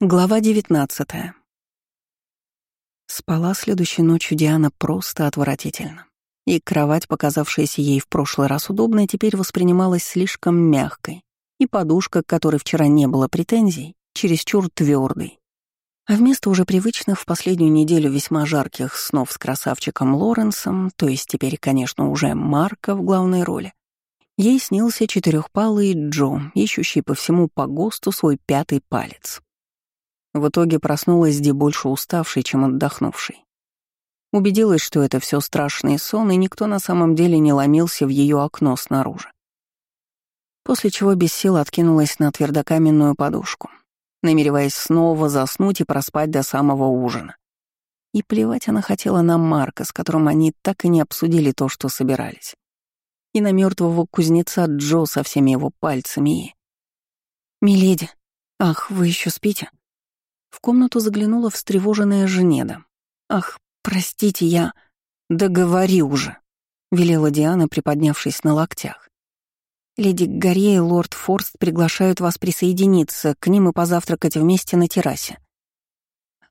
Глава 19 Спала следующей ночью Диана просто отвратительно. И кровать, показавшаяся ей в прошлый раз удобной, теперь воспринималась слишком мягкой, и подушка, к которой вчера не было претензий, чересчур твердой. А вместо уже привычных в последнюю неделю весьма жарких снов с красавчиком Лоренсом, то есть теперь, конечно, уже Марка в главной роли, ей снился четырехпалый Джо, ищущий по всему погосту свой пятый палец. В итоге проснулась Ди больше уставшей, чем отдохнувшей. Убедилась, что это все страшный сон, и никто на самом деле не ломился в ее окно снаружи. После чего без сил откинулась на твердокаменную подушку, намереваясь снова заснуть и проспать до самого ужина. И плевать она хотела на Марка, с которым они так и не обсудили то, что собирались. И на мертвого кузнеца Джо со всеми его пальцами и... «Миледи, ах, вы еще спите?» В комнату заглянула встревоженная Женеда. «Ах, простите, я...» «Да говори уже!» — велела Диана, приподнявшись на локтях. «Леди Гарье и лорд Форст приглашают вас присоединиться к ним и позавтракать вместе на террасе».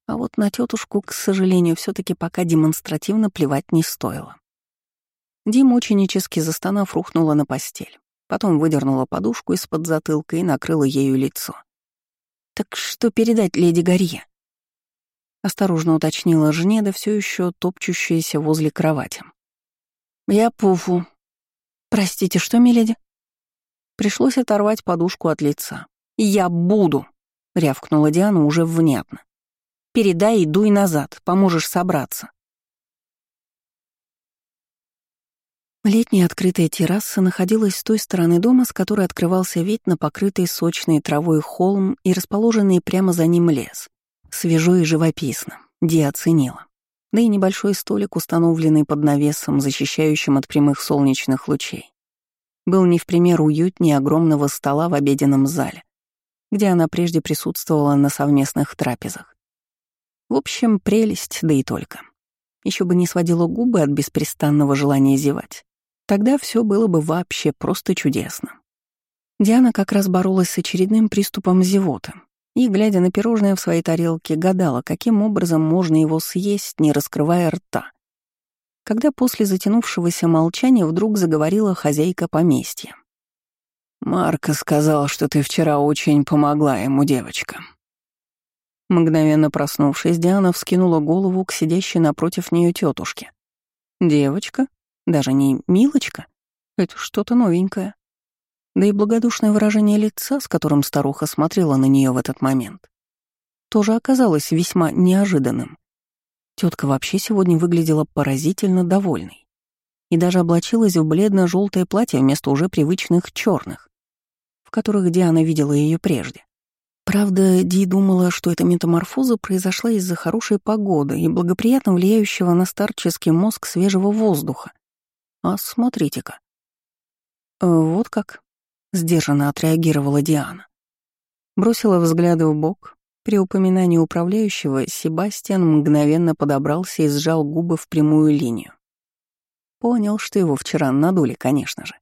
А вот на тетушку, к сожалению, все таки пока демонстративно плевать не стоило. Дима ученически застонав, рухнула на постель. Потом выдернула подушку из-под затылка и накрыла ею лицо. «Так что передать леди Гарье?» Осторожно уточнила Жнеда, все еще топчущаяся возле кровати. «Я пуфу». «Простите, что, миледи?» Пришлось оторвать подушку от лица. «Я буду!» — рявкнула Диана уже внятно. «Передай и дуй назад, поможешь собраться». Летняя открытая терраса находилась с той стороны дома, с которой открывался вид на покрытый сочной травой холм и расположенный прямо за ним лес. Свежо и живописно, Ди оценила. Да и небольшой столик, установленный под навесом, защищающим от прямых солнечных лучей, был не в пример уютнее огромного стола в обеденном зале, где она прежде присутствовала на совместных трапезах. В общем, прелесть, да и только. Еще бы не сводила губы от беспрестанного желания зевать. Тогда все было бы вообще просто чудесно. Диана как раз боролась с очередным приступом зевоты и, глядя на пирожное в своей тарелке, гадала, каким образом можно его съесть, не раскрывая рта. Когда после затянувшегося молчания вдруг заговорила хозяйка поместья. «Марко сказал, что ты вчера очень помогла ему, девочка». Мгновенно проснувшись, Диана вскинула голову к сидящей напротив нее тетушке. «Девочка?» Даже не «милочка». Это что-то новенькое. Да и благодушное выражение лица, с которым старуха смотрела на нее в этот момент, тоже оказалось весьма неожиданным. Тетка вообще сегодня выглядела поразительно довольной и даже облачилась в бледно-желтое платье вместо уже привычных черных, в которых Диана видела ее прежде. Правда, Ди думала, что эта метаморфоза произошла из-за хорошей погоды и благоприятно влияющего на старческий мозг свежего воздуха, а смотрите-ка. Э, вот как, сдержанно отреагировала Диана. Бросила взгляды в бок. При упоминании управляющего Себастьян мгновенно подобрался и сжал губы в прямую линию. Понял, что его вчера надули, конечно же.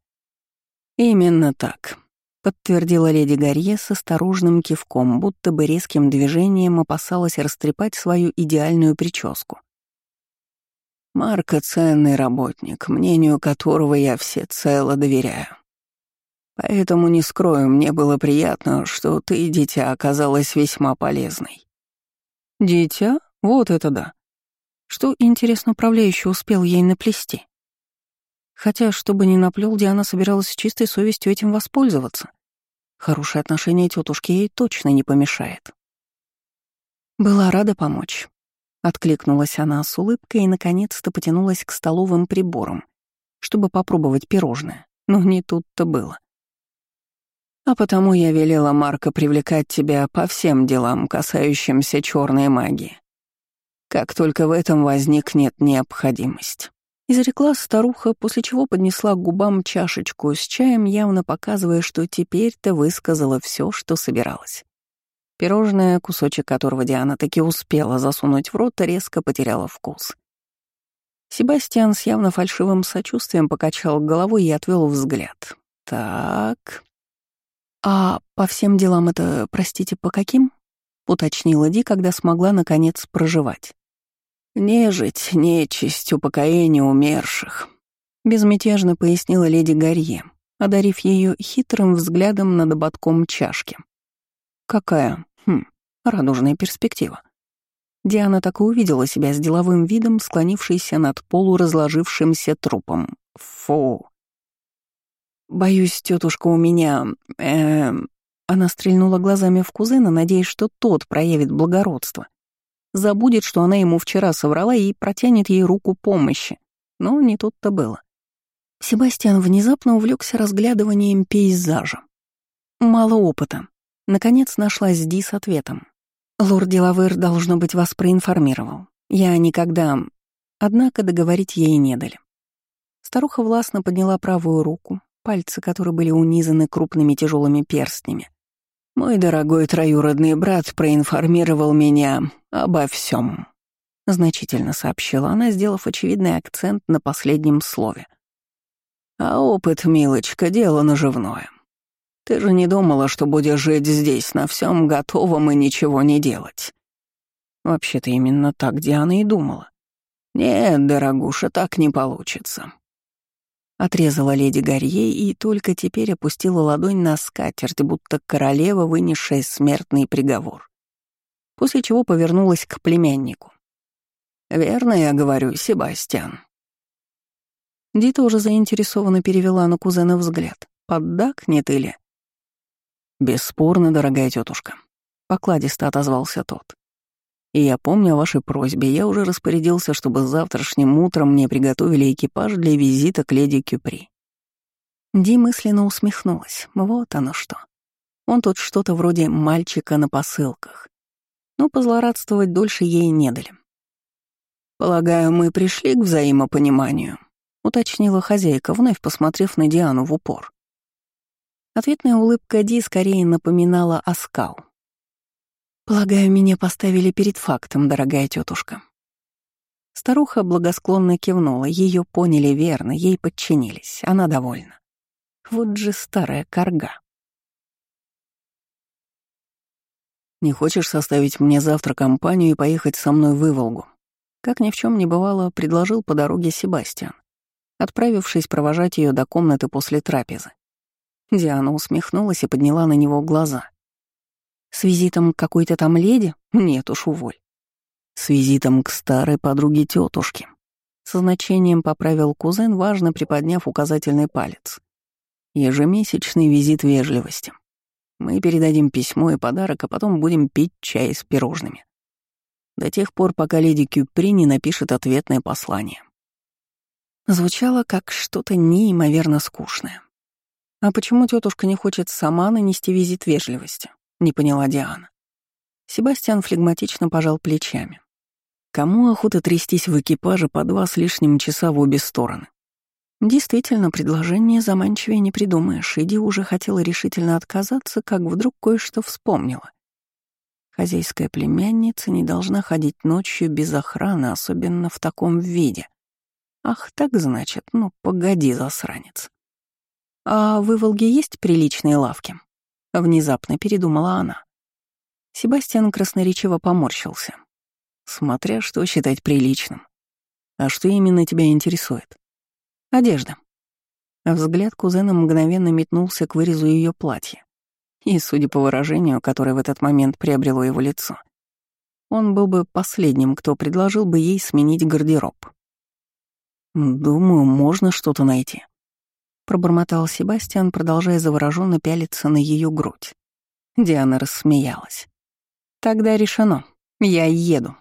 «Именно так», — подтвердила леди Гарье с осторожным кивком, будто бы резким движением опасалась растрепать свою идеальную прическу. Марка — ценный работник, мнению которого я всецело доверяю. Поэтому, не скрою, мне было приятно, что ты, дитя, оказалась весьма полезной. Дитя? Вот это да. Что, интересно, управляющий успел ей наплести? Хотя, чтобы не наплел, Диана собиралась с чистой совестью этим воспользоваться. Хорошее отношение тетушки ей точно не помешает. Была рада помочь. Откликнулась она с улыбкой и, наконец-то, потянулась к столовым приборам, чтобы попробовать пирожное. Но не тут-то было. А потому я велела Марка привлекать тебя по всем делам, касающимся черной магии. Как только в этом возникнет необходимость. Изрекла старуха, после чего поднесла к губам чашечку с чаем, явно показывая, что теперь-то высказала все, что собиралась. Пирожное, кусочек которого Диана таки успела засунуть в рот, резко потеряло вкус. Себастьян с явно фальшивым сочувствием покачал головой и отвел взгляд. «Так...» «А по всем делам это, простите, по каким?» — уточнила Ди, когда смогла, наконец, проживать. «Нежить, нечисть, упокоение умерших», — безмятежно пояснила леди Гарье, одарив ее хитрым взглядом над ободком чашки. «Какая, хм, радужная перспектива». Диана так и увидела себя с деловым видом, склонившейся над полуразложившимся трупом. Фу. «Боюсь, тетушка, у меня... Эм...» Она стрельнула глазами в кузена, надеясь, что тот проявит благородство. Забудет, что она ему вчера соврала и протянет ей руку помощи. Но не тут-то было. Себастьян внезапно увлекся разглядыванием пейзажа. Мало опыта. Наконец нашлась Ди с ответом. Лорд Делавер, должно быть, вас проинформировал. Я никогда... Однако договорить ей не дали. Старуха властно подняла правую руку, пальцы которой были унизаны крупными тяжелыми перстнями. «Мой дорогой троюродный брат проинформировал меня обо всем, значительно сообщила она, сделав очевидный акцент на последнем слове. «А опыт, милочка, дело наживное. Ты же не думала, что будешь жить здесь на всем готовом и ничего не делать?» Вообще-то именно так Диана и думала. «Нет, дорогуша, так не получится. Отрезала леди Гарье и только теперь опустила ладонь на скатерть, будто королева, вынесшая смертный приговор. После чего повернулась к племяннику. «Верно я говорю, Себастьян». Дита уже заинтересованно перевела на кузена взгляд. «Поддакнет или...» «Бесспорно, дорогая тетушка», — покладисто отозвался тот. И я помню о вашей просьбе, я уже распорядился, чтобы завтрашним утром мне приготовили экипаж для визита к леди Кюпри. Ди мысленно усмехнулась. Вот оно что. Он тут что-то вроде мальчика на посылках. Но позлорадствовать дольше ей не дали. «Полагаю, мы пришли к взаимопониманию», — уточнила хозяйка, вновь посмотрев на Диану в упор. Ответная улыбка Ди скорее напоминала оскал. «Полагаю, меня поставили перед фактом, дорогая тетушка. Старуха благосклонно кивнула, ее поняли верно, ей подчинились, она довольна. Вот же старая корга. «Не хочешь составить мне завтра компанию и поехать со мной в Иволгу?» Как ни в чем не бывало, предложил по дороге Себастьян, отправившись провожать ее до комнаты после трапезы. Диана усмехнулась и подняла на него глаза. С визитом к какой-то там леди? Нет уж, уволь. С визитом к старой подруге тетушки. Со значением поправил кузен, важно приподняв указательный палец. Ежемесячный визит вежливости. Мы передадим письмо и подарок, а потом будем пить чай с пирожными. До тех пор, пока леди Кюпри не напишет ответное послание. Звучало как что-то неимоверно скучное. А почему тетушка не хочет сама нанести визит вежливости? — не поняла Диана. Себастьян флегматично пожал плечами. Кому охота трястись в экипаже по два с лишним часа в обе стороны? Действительно, предложение заманчивее не придумаешь. Иди уже хотела решительно отказаться, как вдруг кое-что вспомнила. Хозяйская племянница не должна ходить ночью без охраны, особенно в таком виде. Ах, так значит, ну погоди, засранец. А в Иволге есть приличные лавки? Внезапно передумала она. Себастьян красноречиво поморщился. Смотря что считать приличным. А что именно тебя интересует? Одежда. Взгляд кузена мгновенно метнулся к вырезу ее платья. И, судя по выражению, которое в этот момент приобрело его лицо, он был бы последним, кто предложил бы ей сменить гардероб. «Думаю, можно что-то найти», пробормотал Себастьян, продолжая завороженно пялиться на ее грудь. Диана рассмеялась. «Тогда решено. Я еду».